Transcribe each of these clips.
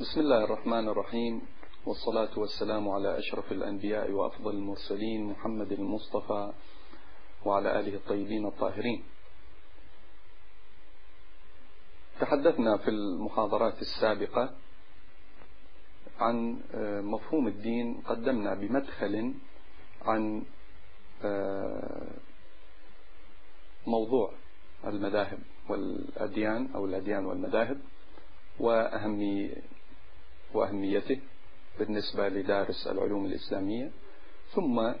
بسم الله الرحمن الرحيم والصلاة والسلام على أشرف الأنبياء وأفضل المرسلين محمد المصطفى وعلى آله الطيبين الطاهرين. تحدثنا في المحاضرات السابقة عن آه، مفهوم الدين قدمنا بمدخل عن آه، موضوع المذاهب والأديان أو الأديان والمذاهب وأهمي وأهميته بالنسبة لدارس العلوم الإسلامية. ثم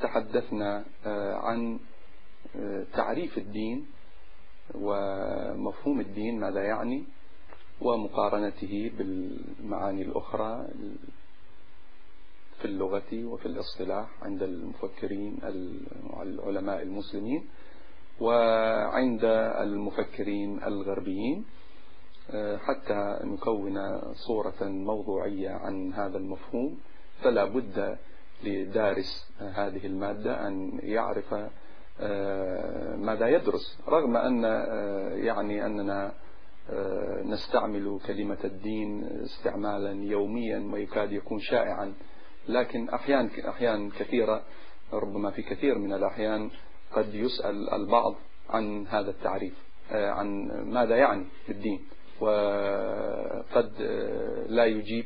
تحدثنا آه، عن تعريف الدين ومفهوم الدين ماذا يعني ومقارنته بالمعاني الأخرى في اللغة وفي الاصطلاح عند المفكرين العلماء المسلمين وعند المفكرين الغربيين. حتى نكون صورة موضوعية عن هذا المفهوم فلا بد لدارس هذه المادة أن يعرف ماذا يدرس. رغم أن يعني أننا آه، نستعمل كلمة الدين استعمالا يوميا ويكاد يكون شائعا لكن أحيان أحيان كثيرة ربما في كثير من الأحيان قد يسأل البعض عن هذا التعريف آه، عن ماذا يعني الدين وقد آه، لا يجيب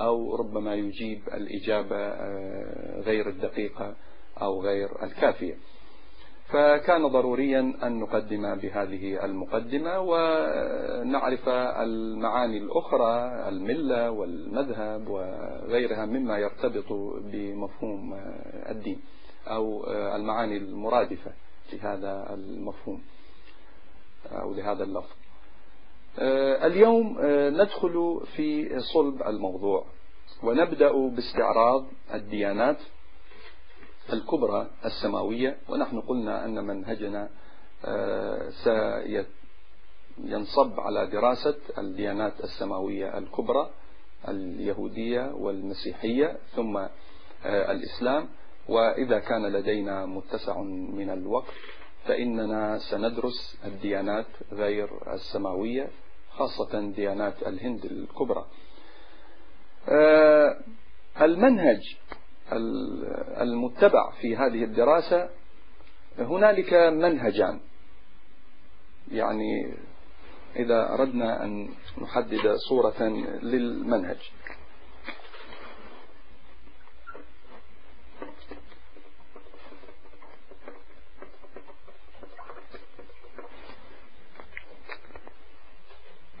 أو ربما يجيب الإجابة غير الدقيقة أو غير الكافية. فكان ضروريا أن نقدم بهذه المقدمة ونعرف المعاني الأخرى الملة والمذهب وغيرها مما يرتبط بمفهوم الدين أو المعاني المرادفة لهذا المفهوم أو لهذا اللفظ. اليوم ندخل في صلب الموضوع ونبدأ باستعراض الديانات الكبرى السماوية. ونحن قلنا أن منهجنا آه، سينصب على دراسة الديانات السماوية الكبرى اليهودية والمسيحية ثم آه، الإسلام. وإذا كان لدينا متسع من الوقت فإننا سندرس الديانات غير السماوية. خاصة ديانات الهند الكبرى. آه، المنهج المتبع في هذه الدراسة هنالك منهجان. يعني إذا أردنا أن نحدد صورة للمنهج.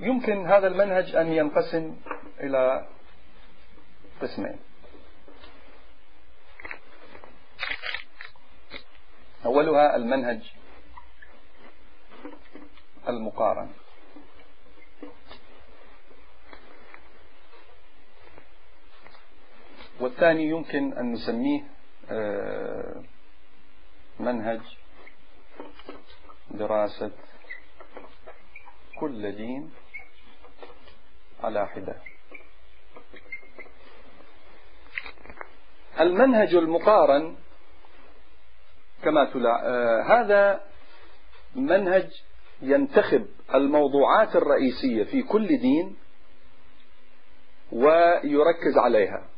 يمكن هذا المنهج أن ينقسم إلى قسمين. أولها المنهج المقارن. والثاني يمكن أن نسميه آه، منهج دراسة كل دين. على حدة. المنهج المقارن كما تلا آه هذا منهج ينتخب الموضوعات الرئيسية في كل دين ويركز عليها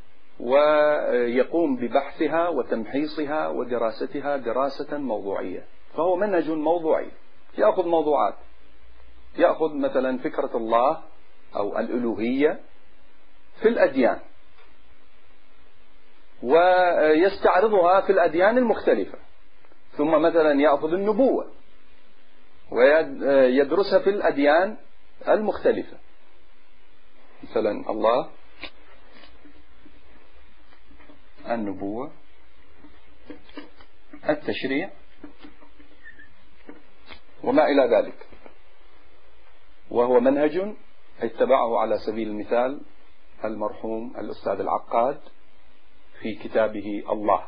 ويقوم ببحثها وتمحيصها ودراستها دراسة موضوعية. فهو منهج موضوعي يأخذ موضوعات. يأخذ مثلا فكرة الله أو الألوهية في الأديان. ويستعرضها في الأديان المختلفة. ثم مثلا يأخذ النبوة ويدرسها في الأديان المختلفة. مثلا الله النبوة التشريع وما إلى ذلك. وهو منهج اتبعه على سبيل المثال المرحوم الأستاذ العقاد في كتابه الله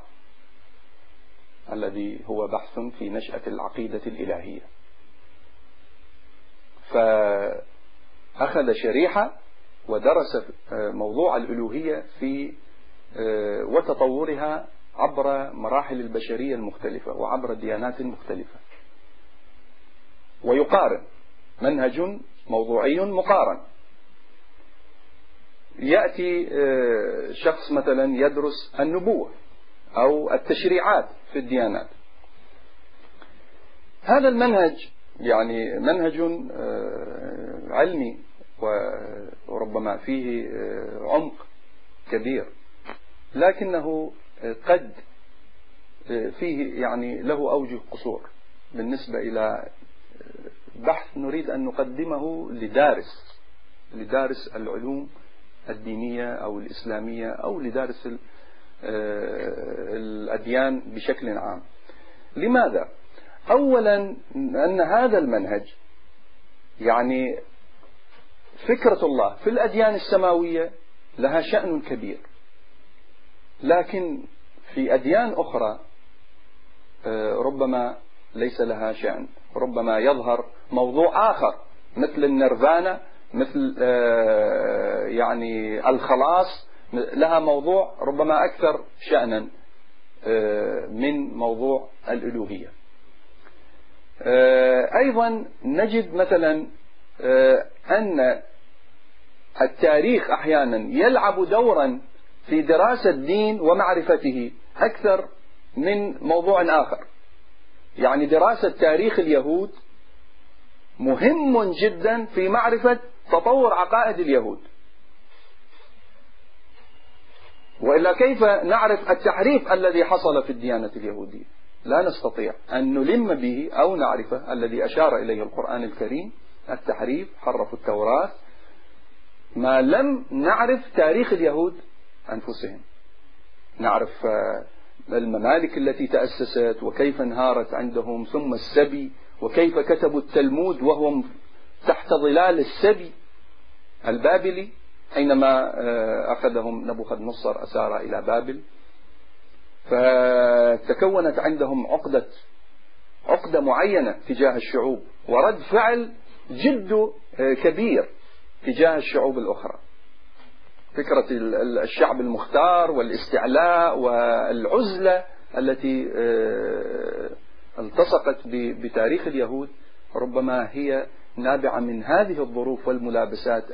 الذي هو بحث في نشأة العقيدة الإلهية. فأخذ شريحة ودرس موضوع الألوهية في وتطورها عبر مراحل البشرية المختلفة وعبر الديانات المختلفة ويقارن منهج موضوعي مقارن. يأتي آه، شخص مثلا يدرس النبوة أو التشريعات في الديانات. هذا المنهج يعني منهج آه، علمي وربما فيه آه، عمق كبير لكنه قد فيه يعني له أوجه قصور بالنسبة إلى بحث نريد أن نقدمه لدارس لدارس العلوم الدينية أو الإسلامية أو لدارس آه، الأديان بشكل عام لماذا؟ أولا أن هذا المنهج يعني فكرة الله في الأديان السماوية لها شأن كبير لكن في أديان أخرى آه، ربما ليس لها شأن ربما يظهر موضوع آخر مثل النيرفانا مثل آه، يعني الخلاص لها موضوع ربما أكثر شأنا آه، من موضوع الألوهية. آه، أيضا نجد مثلا أن التاريخ أحيانا يلعب دورا في دراسة الدين ومعرفته أكثر من موضوع آخر. يعني دراسة تاريخ اليهود مهم جدا في معرفة تطور عقائد اليهود. وإلا كيف نعرف التحريف الذي حصل في الديانة اليهودية؟ لا نستطيع أن نلم به أو نعرفه الذي أشار إليه القرآن الكريم التحريف حرفوا التوراة. ما لم نعرف تاريخ اليهود أنفسهم. نعرف آه، الممالك التي تأسست وكيف انهارت عندهم ثم السبي وكيف كتبوا التلمود وهو تحت ظلال السبي البابلي حينما آه، أخذهم نبوخذ نصر أسار إلى بابل. فتكونت عندهم عقدة عقدة معينة تجاه الشعوب ورد فعل جد آه، كبير تجاه الشعوب الأخرى. فكرة الشعب المختار والاستعلاء والعزلة التي آه، التصقت بتاريخ اليهود ربما هي نابعة من هذه الظروف والملابسات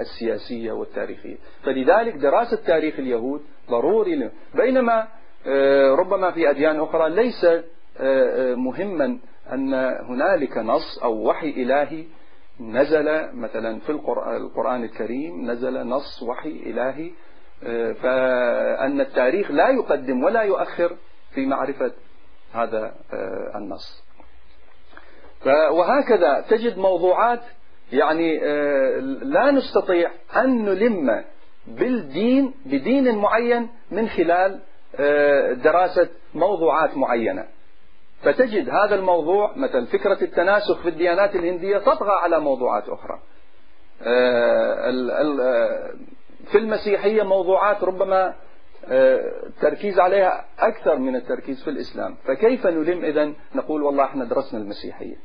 السياسية والتاريخية. فلذلك دراسة تاريخ اليهود ضروري بينما آه، ربما في أديان أخرى ليس آه، مهما أن هنالك نص أو وحي إلهي نزل مثلا في القرآن الكريم نزل نص وحي إلهي آه، فأن التاريخ لا يقدم ولا يؤخر في معرفة هذا آه، النص. وهكذا تجد موضوعات يعني آه، لا نستطيع أن نلم بالدين بدين معين من خلال دراسة موضوعات معينة. فتجد هذا الموضوع مثلا فكرة التناسخ في الديانات الهندية تطغى على موضوعات أخرى. آه، آه، في المسيحية موضوعات ربما التركيز آه، عليها أكثر من التركيز في الإسلام. فكيف نلم إذا؟ نقول والله إحنا درسنا المسيحية.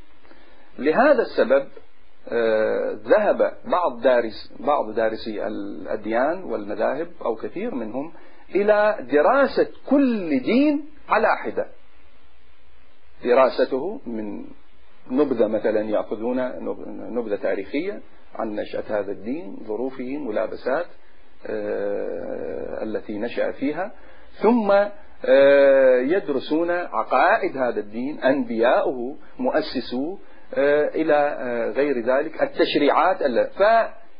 لهذا السبب ذهب بعض دارس بعض دارسي الأديان والمذاهب أو كثير منهم إلى دراسة كل دين على حدة دراسته من نبذة مثلا يأخذون نبذة تاريخية عن نشأة هذا الدين ظروفه ملابسات آه، التي نشأ فيها. ثم آه، يدرسون عقائد هذا الدين أنبياؤه مؤسسوه آه، إلى غير ذلك التشريعات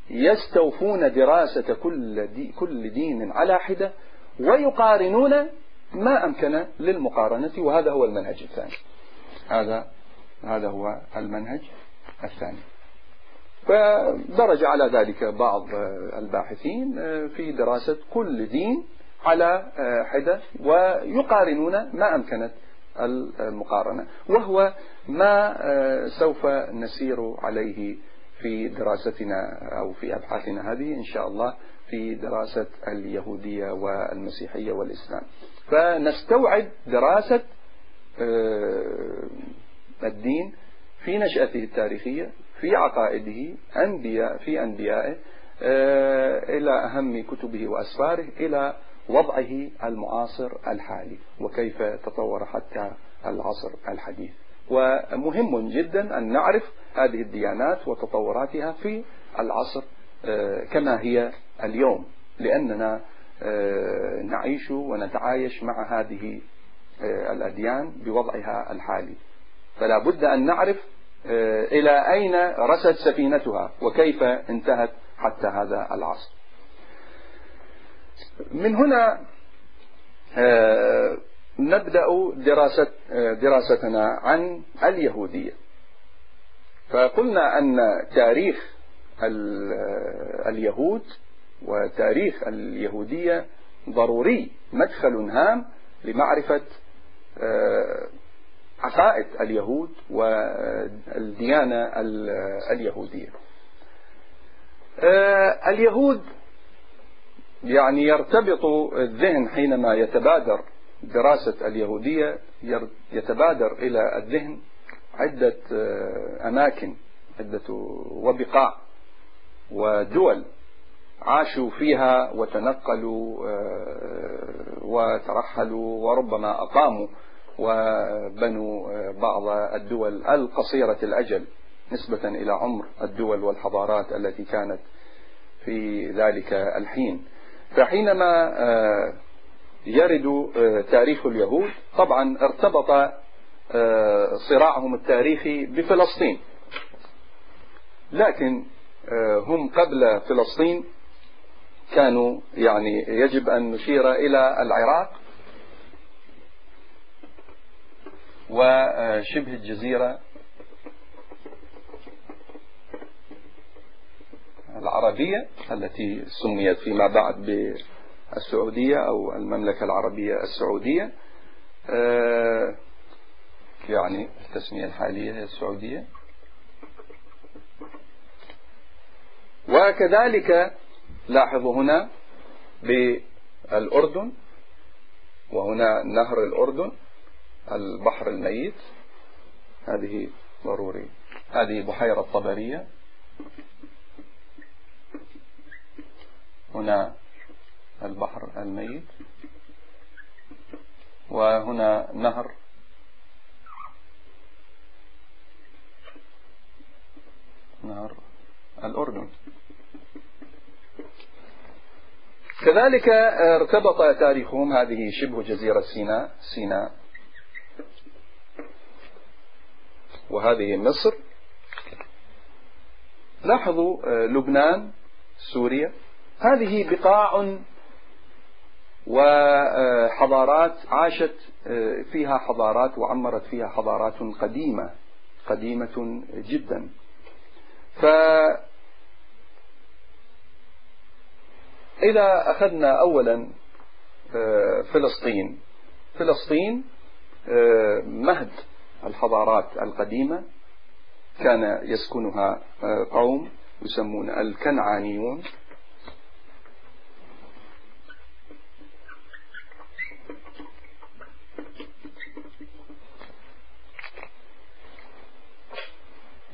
فيستوفون دراسة كل كل دين على حدة ويقارنون ما أمكن للمقارنة وهذا هو المنهج الثاني. هذا هذا هو المنهج الثاني. فدرج على ذلك بعض الباحثين في دراسة كل دين على حدة ويقارنون ما أمكنت المقارنة. وهو ما سوف نسير عليه في دراستنا أو في أبحاثنا هذه إن شاء الله في دراسة اليهودية والمسيحية والإسلام. فنستوعب دراسة آه، الدين في نشأته التاريخية في عقائده أنبياء في أنبيائه آه، إلى أهم كتبه وأسفاره إلى وضعه المعاصر الحالي وكيف تطور حتى العصر الحديث. ومهم جدا أن نعرف هذه الديانات وتطوراتها في العصر كما هي اليوم لأننا نعيش ونتعايش مع هذه الأديان بوضعها الحالي. فلا بد أن نعرف إلى أين رست سفينتها وكيف انتهت حتى هذا العصر. من هنا نبدأ دراسة دراستنا عن اليهودية. فقلنا أن تاريخ اليهود وتاريخ اليهودية ضروري مدخل هام لمعرفة آه، عقائد اليهود والديانة اليهودية. آه، اليهود يعني يرتبط الذهن حينما يتبادر دراسة اليهودية يتبادر إلى الذهن عدة آه، أماكن عدة وبقاع ودول. عاشوا فيها وتنقلوا آه، وترحلوا وربما أقاموا وبنوا آه، بعض الدول القصيرة الأجل نسبة إلى عمر الدول والحضارات التي كانت في ذلك الحين. فحينما آه، يرد تاريخ اليهود طبعا ارتبط صراعهم التاريخي بفلسطين. لكن هم قبل فلسطين كانوا يعني يجب أن نشير إلى العراق وشبه الجزيرة العربية التي سميت فيما بعد بالسعودية أو المملكة العربية السعودية. آه، يعني التسمية الحالية هي السعودية. وكذلك لاحظوا هنا بالأردن وهنا نهر الأردن البحر الميت. هذه ضروري. هذه بحيرة طبرية. هنا البحر الميت. وهنا نهر نهر الأردن. كذلك ارتبط تاريخهم هذه شبه جزيرة سيناء سيناء وهذه مصر. لاحظوا لبنان سوريا. هذه بقاع وحضارات عاشت فيها حضارات وعمرت فيها حضارات قديمة قديمة جدا. ف إذا أخذنا أولا آه، فلسطين. فلسطين آه، مهد الحضارات القديمة. كان يسكنها آه، قوم يسمون الكنعانيون.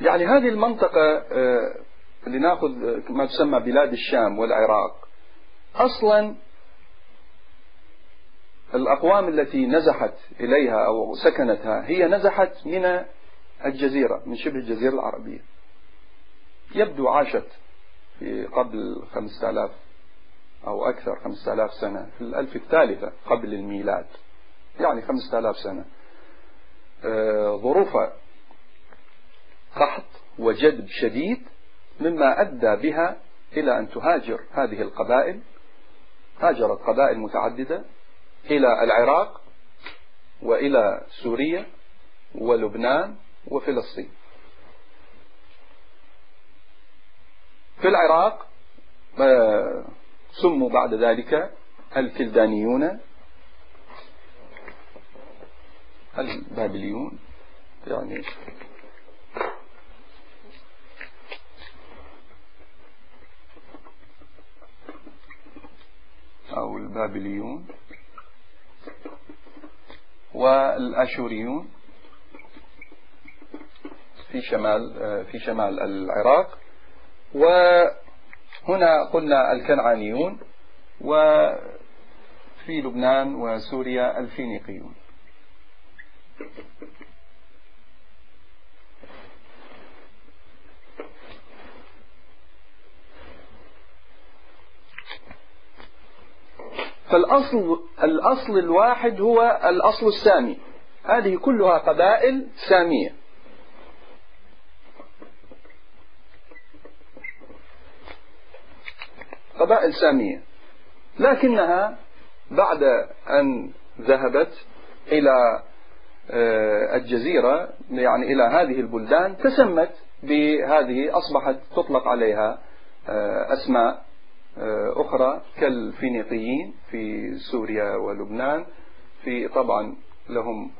يعني هذه المنطقة لنأخذ ما تسمى بلاد الشام والعراق. أصلا الأقوام التي نزحت إليها أو سكنتها هي نزحت من الجزيرة من شبه الجزيرة العربية. يبدو عاشت في قبل خمسة آلاف أو أكثر خمسة آلاف سنة في الألف الثالثة قبل الميلاد. يعني خمسة آلاف سنة. آه، ظروف قحط وجدب شديد مما أدى بها إلى أن تهاجر هذه القبائل هاجرت قبائل متعددة إلى العراق وإلى سوريا ولبنان وفلسطين. في العراق آه، سموا بعد ذلك الكلدانيون البابليون يعني أو البابليون والأشوريون في شمال في شمال العراق وهنا قلنا الكنعانيون وفي لبنان وسوريا الفينيقيون. فالأصل الأصل الواحد هو الأصل السامي. هذه كلها قبائل سامية. قبائل سامية. لكنها بعد أن ذهبت إلى آه، الجزيرة يعني إلى هذه البلدان تسمت بهذه أصبحت تطلق عليها آه، أسماء أخرى كالفينيقيين في سوريا ولبنان. في طبعا لهم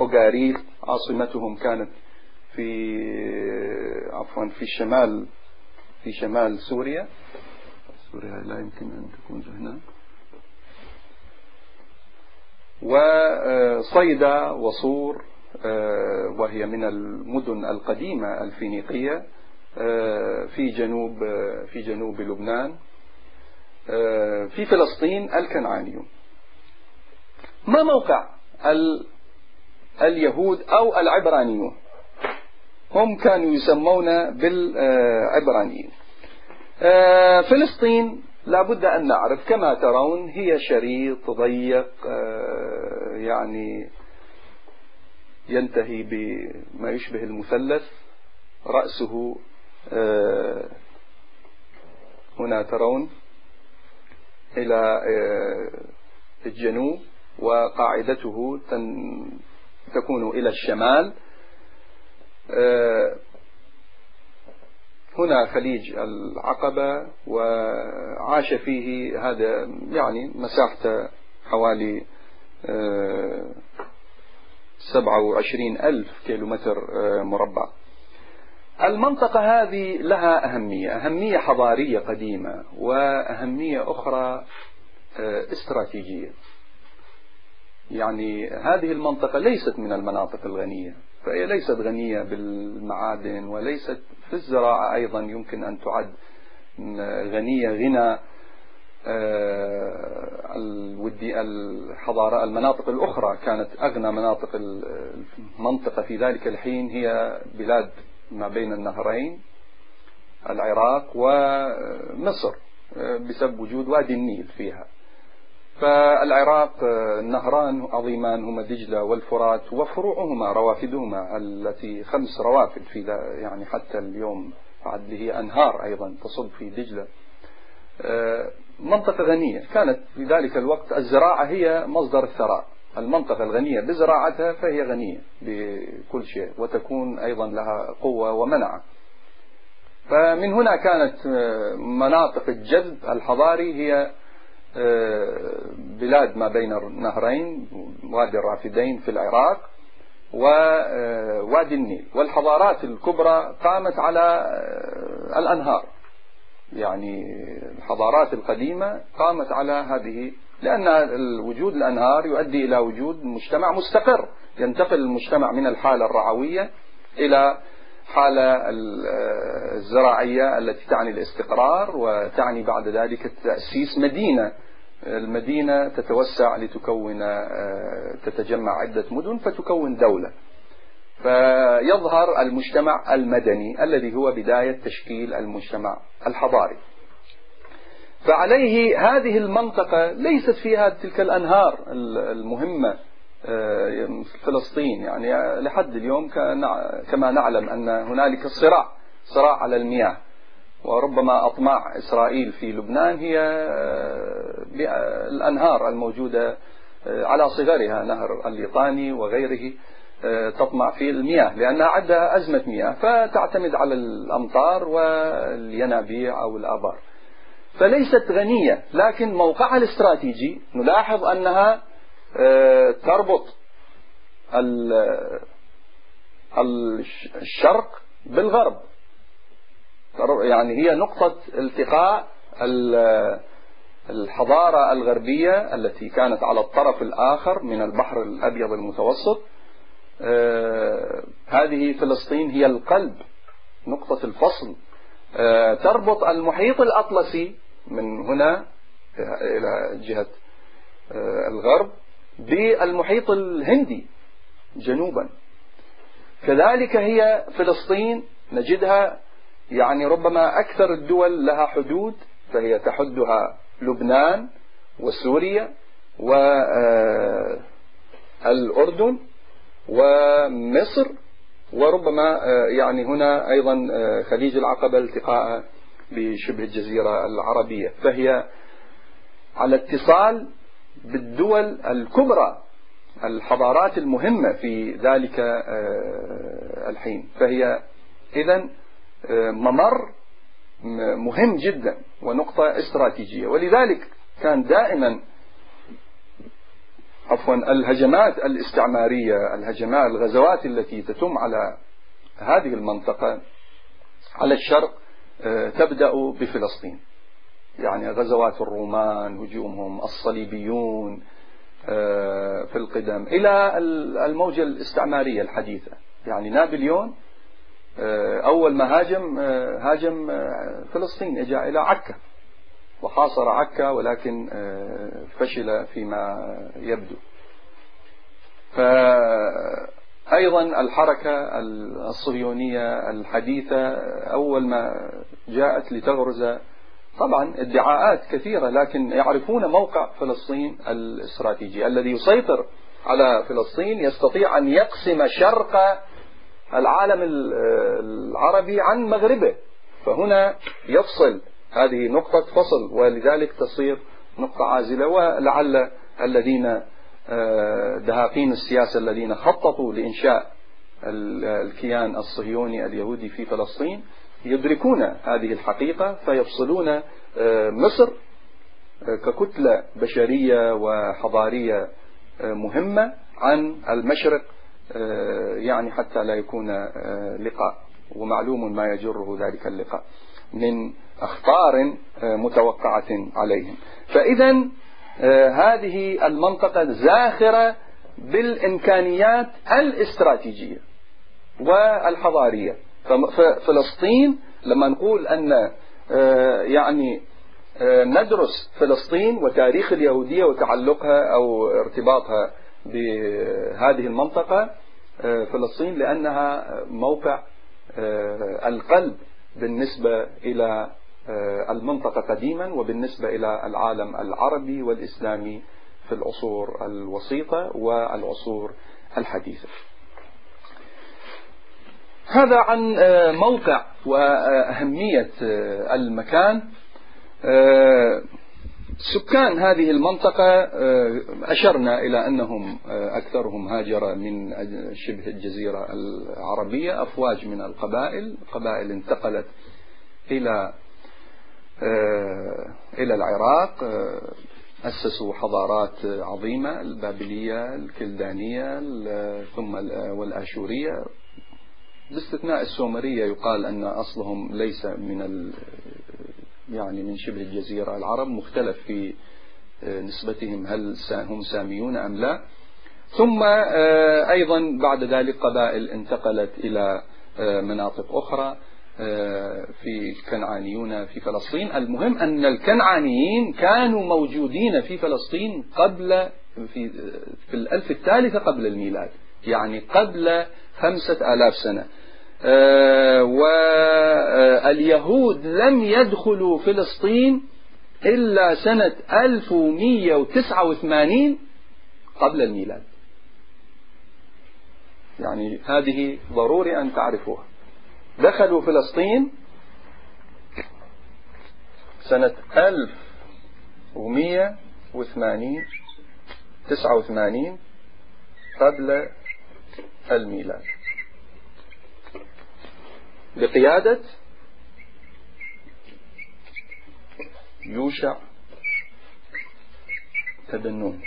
أوغاريث عاصمتهم كانت في عفوا في الشمال في شمال سوريا. سوريا لا يمكن أن تكون هنا. وصيدا وصور آه، وهي من المدن القديمة الفينيقية آه، في جنوب آه، في جنوب لبنان. في فلسطين الكنعانيون. ما موقع اليهود أو العبرانيون؟ هم كانوا يسمون بالعبرانيين. فلسطين لا بد أن نعرف كما ترون هي شريط ضيق آه، يعني ينتهي بما يشبه المثلث. رأسه آه، هنا ترون. إلى آه، الجنوب وقاعدته تكون إلى الشمال. هنا خليج العقبة وعاش فيه هذا يعني مساحته حوالي آه، سبعة وعشرين ألف كيلومتر آه، مربع. المنطقة هذه لها أهمية أهمية حضارية قديمة وأهمية أخرى آه، استراتيجية. يعني هذه المنطقة ليست من المناطق الغنية فهي ليست غنية بالمعادن وليست في الزراعة أيضا يمكن أن تعد غنية غنى آه، الودي الحضارة المناطق الأخرى كانت أغنى مناطق المنطقة في ذلك الحين هي بلاد ما بين النهرين العراق ومصر بسبب وجود وادي النيل فيها. فالعراق نهران عظيمان هما دجلة والفرات وفروعهما روافدهما التي خمس روافد في يعني حتى اليوم عد هي أنهار أيضا تصب في دجلة. آه، منطقة غنية. كانت في ذلك الوقت الزراعة هي مصدر الثراء. المنطقة الغنية بزراعتها فهي غنية بكل شيء وتكون أيضا لها قوة ومنعة فمن هنا كانت آه، مناطق الجذب الحضاري هي بلاد ما بين النهرين وادي الرافدين في العراق ووادي النيل. والحضارات الكبرى قامت على الأنهار. يعني الحضارات القديمة قامت على هذه لأن وجود الأنهار يؤدي إلى وجود مجتمع مستقر. ينتقل المجتمع من الحالة الرعوية إلى حالة الزراعية التي تعني الاستقرار وتعني بعد ذلك تأسيس مدينة. المدينة تتوسع لتكون تتجمع عدة مدن فتكون دولة. فيظهر المجتمع المدني الذي هو بداية تشكيل المجتمع الحضاري. فعليه هذه المنطقة ليست فيها تلك الأنهار المهمة آه، فلسطين. يعني لحد اليوم كما نعلم أن هنالك صراع صراع على المياه. وربما أطماع إسرائيل في لبنان هي آه، الأنهار الموجودة آه، على صغرها نهر الليطاني وغيره تطمع في المياه لأنها عندها أزمة مياه فتعتمد على الأمطار والينابيع أو الآبار. فليست غنية لكن موقعها الاستراتيجي نلاحظ أنها آه، تربط الشرق بالغرب. يعني هي نقطة التقاء الحضارة الغربية التي كانت على الطرف الآخر من البحر الأبيض المتوسط. آه، هذه فلسطين هي القلب نقطة الفصل. آه، تربط المحيط الأطلسي من هنا إلى جهة الغرب بالمحيط الهندي جنوبا. كذلك هي فلسطين نجدها يعني ربما أكثر الدول لها حدود فهي تحدها لبنان وسوريا والأردن ومصر وربما يعني هنا أيضا خليج العقبة التقاء بشبه الجزيرة العربية فهي على اتصال بالدول الكبرى الحضارات المهمة في ذلك آه، الحين فهي إذا آه، ممر مهم جدا ونقطة استراتيجية. ولذلك كان دائما عفوا الهجمات الاستعمارية الهجمات الغزوات التي تتم على هذه المنطقة على الشرق تبدأ بفلسطين. يعني غزوات الرومان هجومهم الصليبيون آه، في القدم إلى الموجة الاستعمارية الحديثة. يعني نابليون آه، أول ما هاجم آه، هاجم فلسطين إجا إلى عكا وحاصر عكا ولكن فشل فيما يبدو. فأيضا الحركة الصهيونية الحديثة أول ما جاءت لتغرز طبعا ادعاءات كثيرة لكن يعرفون موقع فلسطين الإستراتيجي الذي يسيطر على فلسطين يستطيع أن يقسم شرق العالم العربي عن مغربه. فهنا يفصل هذه نقطة فصل ولذلك تصير نقطة عازلة ولعل الذين دهاقين السياسة الذين خططوا لإنشاء الكيان الصهيوني اليهودي في فلسطين يدركون هذه الحقيقة فيفصلون آه، مصر آه، ككتلة بشرية وحضارية آه، مهمة عن المشرق يعني حتى لا يكون لقاء ومعلوم ما يجره ذلك اللقاء من أخطار متوقعة عليهم. فإذا هذه المنطقة زاخرة بالإمكانيات الاستراتيجية والحضارية. ففلسطين لما نقول أن آه، يعني آه، ندرس فلسطين وتاريخ اليهودية وتعلقها أو ارتباطها بهذه المنطقة آه، فلسطين لأنها موقع القلب بالنسبة إلى المنطقة قديما وبالنسبة إلى العالم العربي والإسلامي في العصور الوسيطة والعصور الحديثة. هذا عن آه، موقع وأهمية آه، المكان. آه، سكان هذه المنطقة أشرنا إلى أنهم أكثرهم هاجر من شبه الجزيرة العربية أفواج من القبائل. قبائل انتقلت إلى إلى العراق أسسوا حضارات عظيمة البابلية الكلدانية ثم والآشورية. باستثناء السومرية يقال أن أصلهم ليس من ال يعني من شبه الجزيرة العرب مختلف في آه، نسبتهم هل هم ساميون أم لا. ثم آه، أيضا بعد ذلك قبائل انتقلت إلى آه، مناطق أخرى. في كنعانيون في فلسطين. المهم أن الكنعانيين كانوا موجودين في فلسطين قبل في, في الألف الثالثة قبل الميلاد يعني قبل خمسة آلاف سنة. آه، واليهود لم يدخلوا فلسطين إلا سنة 1189 قبل الميلاد. يعني هذه ضروري أن تعرفوها. دخلوا فلسطين سنة 1180 89 قبل الميلاد. بقيادة يوشع تبنون.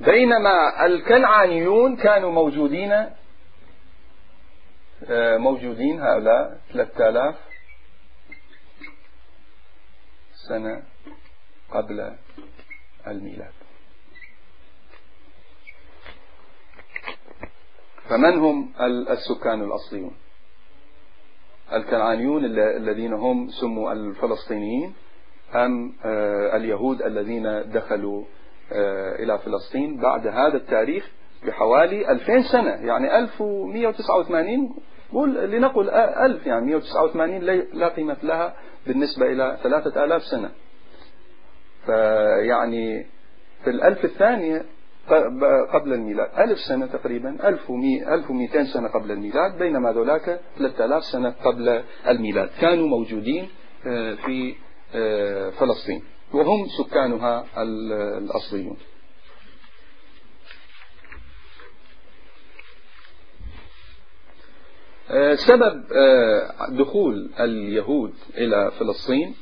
بينما الكنعانيون كانوا موجودين موجودين هؤلاء 3000 سنة قبل الميلاد. فمن هم السكان الأصليون؟ الكنعانيون الذين هم سموا الفلسطينيين أم آه، اليهود الذين دخلوا آه، إلى فلسطين بعد هذا التاريخ بحوالي 2000 سنة يعني 1189 قول لنقل ألف يعني 189 لا قيمة لها بالنسبة إلى ثلاثة آلاف سنة. فيعني في الألف الثانية قبل الميلاد ألف سنة تقريبا ألف ومئتين سنة قبل الميلاد بينما ذولاك ثلاثة آلاف سنة قبل الميلاد. كانوا موجودين آه، في آه، فلسطين وهم سكانها الأصليون. سبب دخول اليهود إلى فلسطين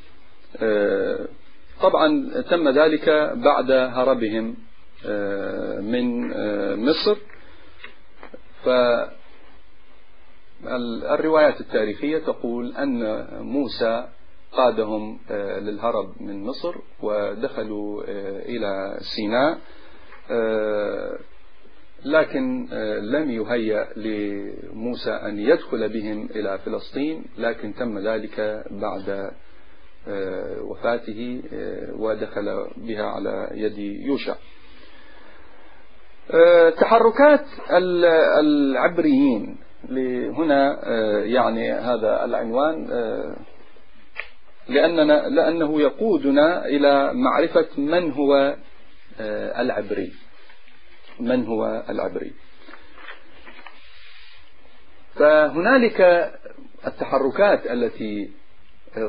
طبعا تم ذلك بعد هربهم آه، من آه، مصر. فالروايات التاريخية تقول أن موسى قادهم آه، للهرب من مصر ودخلوا إلى سيناء. لكن لم يهيأ لموسى أن يدخل بهم إلى فلسطين لكن تم ذلك بعد وفاته ودخل بها على يد يوشع. آه، تحركات العبريين هنا آه، يعني هذا العنوان آه، لأننا لأنه يقودنا إلى معرفة من هو العبري. من هو العبري. فهنالك التحركات التي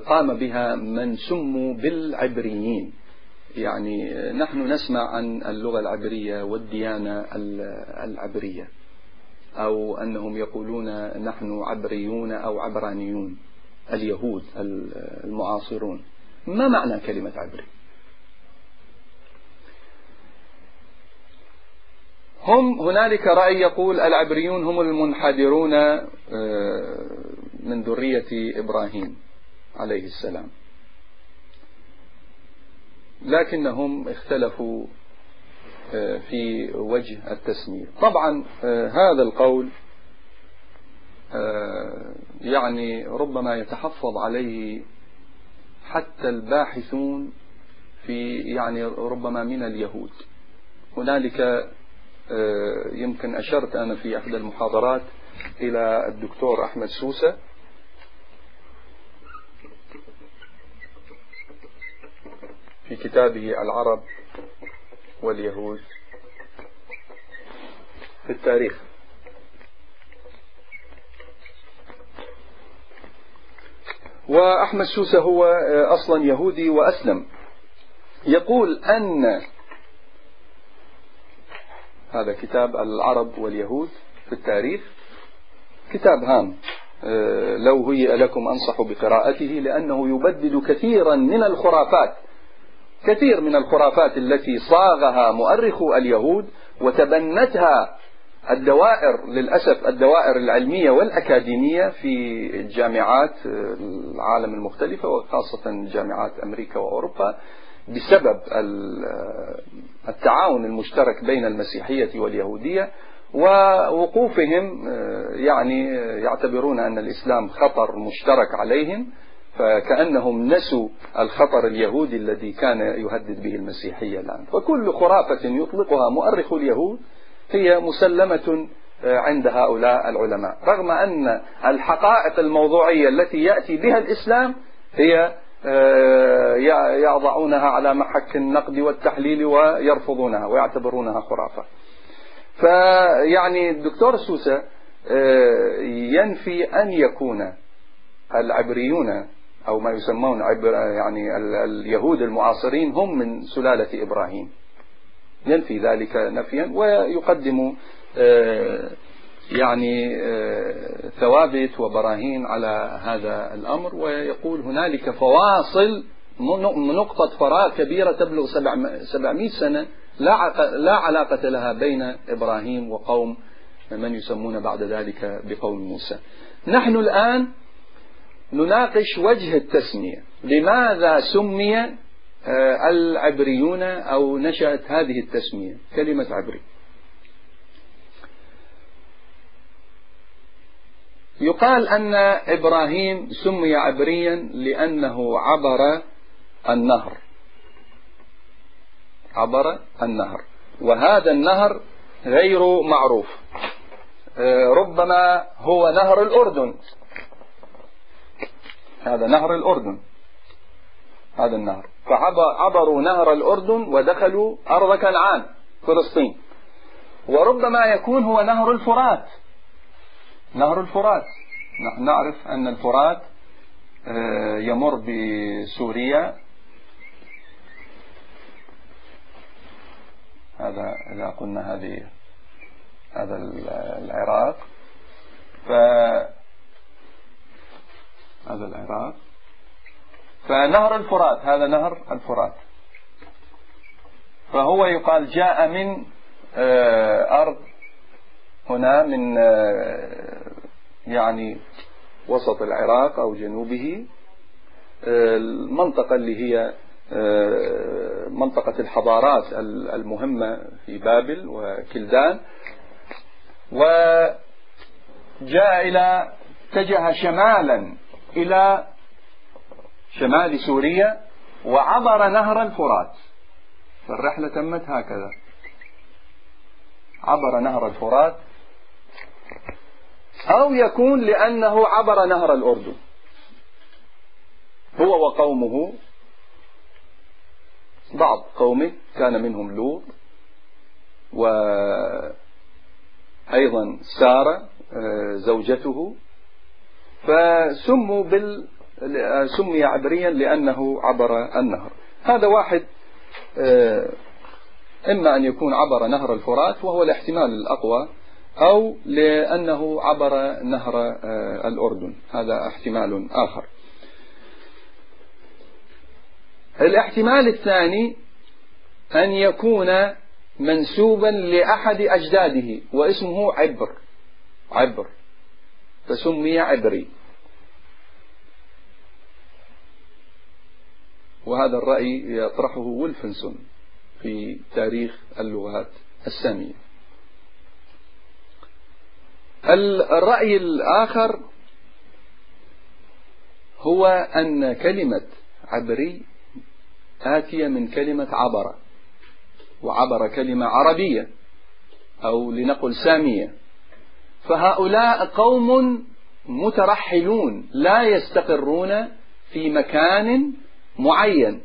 قام بها من سموا بالعبريين. يعني نحن نسمع عن اللغة العبرية والديانة العبرية أو أنهم يقولون نحن عبريون أو عبرانيون اليهود المعاصرون. ما معنى كلمة عبري؟ هم هنالك رأي يقول العبريون هم المنحدرون آه، من ذرية إبراهيم عليه السلام. لكنهم اختلفوا آه، في وجه التسمية. طبعا آه، هذا القول يعني ربما يتحفظ عليه حتى الباحثون في يعني ربما من اليهود. هنالك يمكن أشرت أنا في أحد المحاضرات إلى الدكتور أحمد سوسة. في كتابه العرب واليهود في التاريخ. وأحمد سوسة هو أصلا يهودي وأسلم. يقول أن هذا كتاب العرب واليهود في التاريخ. كتاب هام. لو هيئ لكم أنصح بقراءته لأنه يبدل كثيرا من الخرافات كثير من الخرافات التي صاغها مؤرخو اليهود وتبنتها الدوائر للأسف الدوائر العلمية والأكاديمية في الجامعات العالم المختلفة وخاصة جامعات أمريكا وأوروبا. بسبب التعاون المشترك بين المسيحية واليهودية ووقوفهم يعني يعتبرون أن الإسلام خطر مشترك عليهم فكأنهم نسوا الخطر اليهودي الذي كان يهدد به المسيحية الآن. فكل خرافة يطلقها مؤرخ اليهود هي مسلمة آه، عند هؤلاء العلماء. رغم أن الحقائق الموضوعية التي يأتي بها الإسلام هي آه، يضعونها على محك النقد والتحليل ويرفضونها ويعتبرونها خرافة. فيعني الدكتور سوسة آه، ينفي أن يكون العبريون أو ما يسمون عبر يعني اليهود المعاصرين هم من سلالة إبراهيم. ينفي ذلك نفيا ويقدم آه، يعني آه، ثوابت وبراهين على هذا الأمر. ويقول هنالك فواصل نقطة فراغ كبيرة تبلغ 700 سنة. لا علاقة لها بين إبراهيم وقوم من يسمون بعد ذلك بقوم موسى. نحن الآن نناقش وجه التسمية. لماذا سمي آه، العبريون أو نشأت هذه التسمية؟ كلمة عبري. يقال أن إبراهيم سمي عبريا لأنه عبر النهر. عبر النهر. وهذا النهر غير معروف. آه، ربما هو نهر الأردن. هذا نهر الأردن. هذا النهر. فعبروا نهر الأردن ودخلوا أرض كنعان فلسطين. وربما يكون هو نهر الفرات. نهر الفرات. نعرف أن الفرات آه، يمر بسوريا. هذا إذا قلنا هذه هذا العراق. ف هذا العراق. فنهر الفرات هذا نهر الفرات. فهو يقال جاء من آه، أرض هنا من آه، يعني وسط العراق أو جنوبه آه، المنطقة اللي هي منطقة الحضارات المهمة في بابل وكلدان. وجاء إلى اتجه شمالا إلى شمال سوريا وعبر نهر الفرات. فالرحلة تمت هكذا. عبر نهر الفرات أو يكون لأنه عبر نهر الأردن. هو وقومه بعض قومه كان منهم لوط وأيضا سارة آه، زوجته. فسموا بال سمي عبريا لأنه عبر النهر. هذا واحد آه، إما أن يكون عبر نهر الفرات وهو الاحتمال الأقوى. أو لأنه عبر نهر آه، الأردن. هذا احتمال آخر. الاحتمال الثاني أن يكون منسوبا لأحد أجداده واسمه عبر. عبر. فسمي عبري. وهذا الرأي يطرحه ويلفنسون في تاريخ اللغات السامية. الرأي الآخر هو أن كلمة عبري آتية من كلمة عبر وعبر كلمة عربية أو لنقل سامية. فهؤلاء قوم مترحلون لا يستقرون في مكان معين.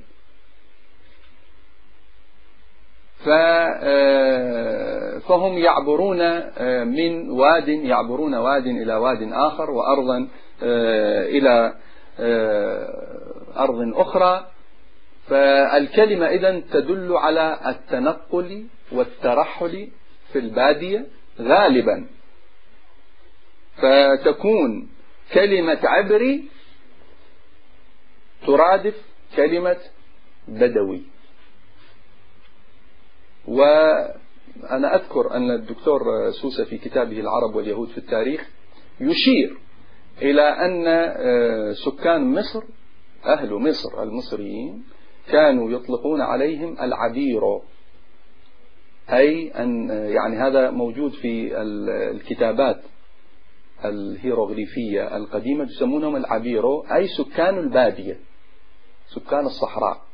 آه، فهم يعبرون آه، من واد يعبرون واد إلى واد آخر وأرضا آه، إلى أرض أخرى. فالكلمة إذا تدل على التنقل والترحل في البادية غالبا. فتكون كلمة عبري ترادف كلمة بدوي. وأنا أذكر أن الدكتور سوسة في كتابه العرب واليهود في التاريخ يشير إلى أن آه، سكان مصر أهل مصر المصريين كانوا يطلقون عليهم العبيرو أي أن يعني هذا موجود في الكتابات الهيروغليفية القديمة يسمونهم العبيرو أي سكان البادية سكان الصحراء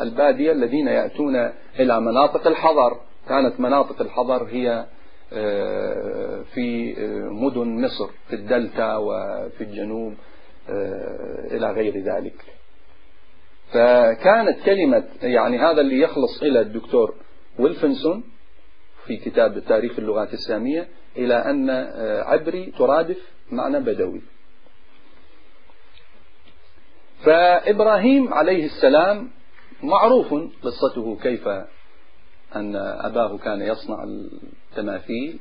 البادية الذين يأتون إلى مناطق الحضر. كانت مناطق الحضر هي آه، في آه، مدن مصر في الدلتا وفي الجنوب آه، إلى غير ذلك. فكانت كلمة يعني هذا اللي يخلص إلى الدكتور ويلفنسون في كتاب تاريخ اللغات السامية إلى أن عبري ترادف معنى بدوي. فإبراهيم عليه السلام معروف قصته كيف أن أباه كان يصنع التماثيل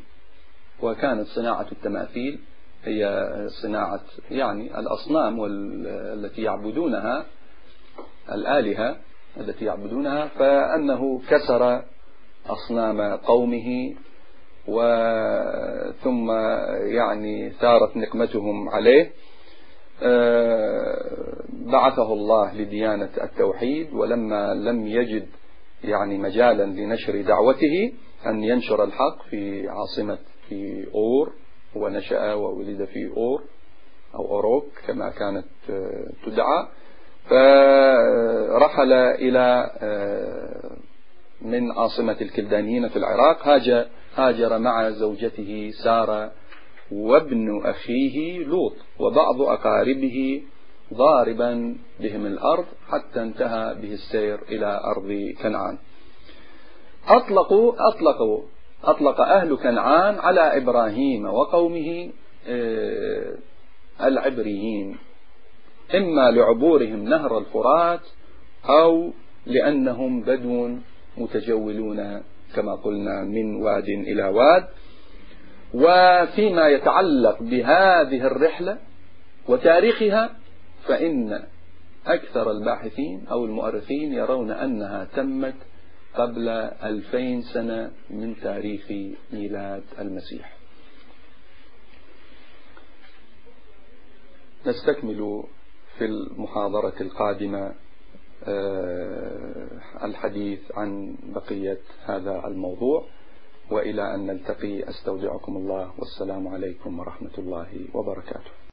وكانت صناعة التماثيل هي صناعة يعني الأصنام التي يعبدونها الآلهة التي يعبدونها فأنه كسر أصنام قومه وثم يعني ثارت نقمتهم عليه. آه، بعثه الله لديانة التوحيد ولما لم يجد يعني مجالا لنشر دعوته أن ينشر الحق في عاصمة في أور ونشأ وولد في أور أو أوروك كما كانت آه، تدعى. فرحل إلى آه، من عاصمة الكلدانيين في العراق. هاجر مع زوجته سارة وابن أخيه لوط وبعض أقاربه ضاربا بهم الأرض حتى انتهى به السير إلى أرض كنعان. أطلقوا أطلقوا أطلق أهل كنعان على إبراهيم وقومه آه، العبريين إما لعبورهم نهر الفرات أو لأنهم بدو متجولون كما قلنا من واد إلى واد. وفيما يتعلق بهذه الرحلة وتاريخها فإن أكثر الباحثين أو المؤرخين يرون أنها تمت قبل ألفين سنة من تاريخ ميلاد المسيح. نستكمل في المحاضرة القادمة آه، الحديث عن بقية هذا الموضوع وإلى أن نلتقي أستودعكم الله والسلام عليكم ورحمة الله وبركاته.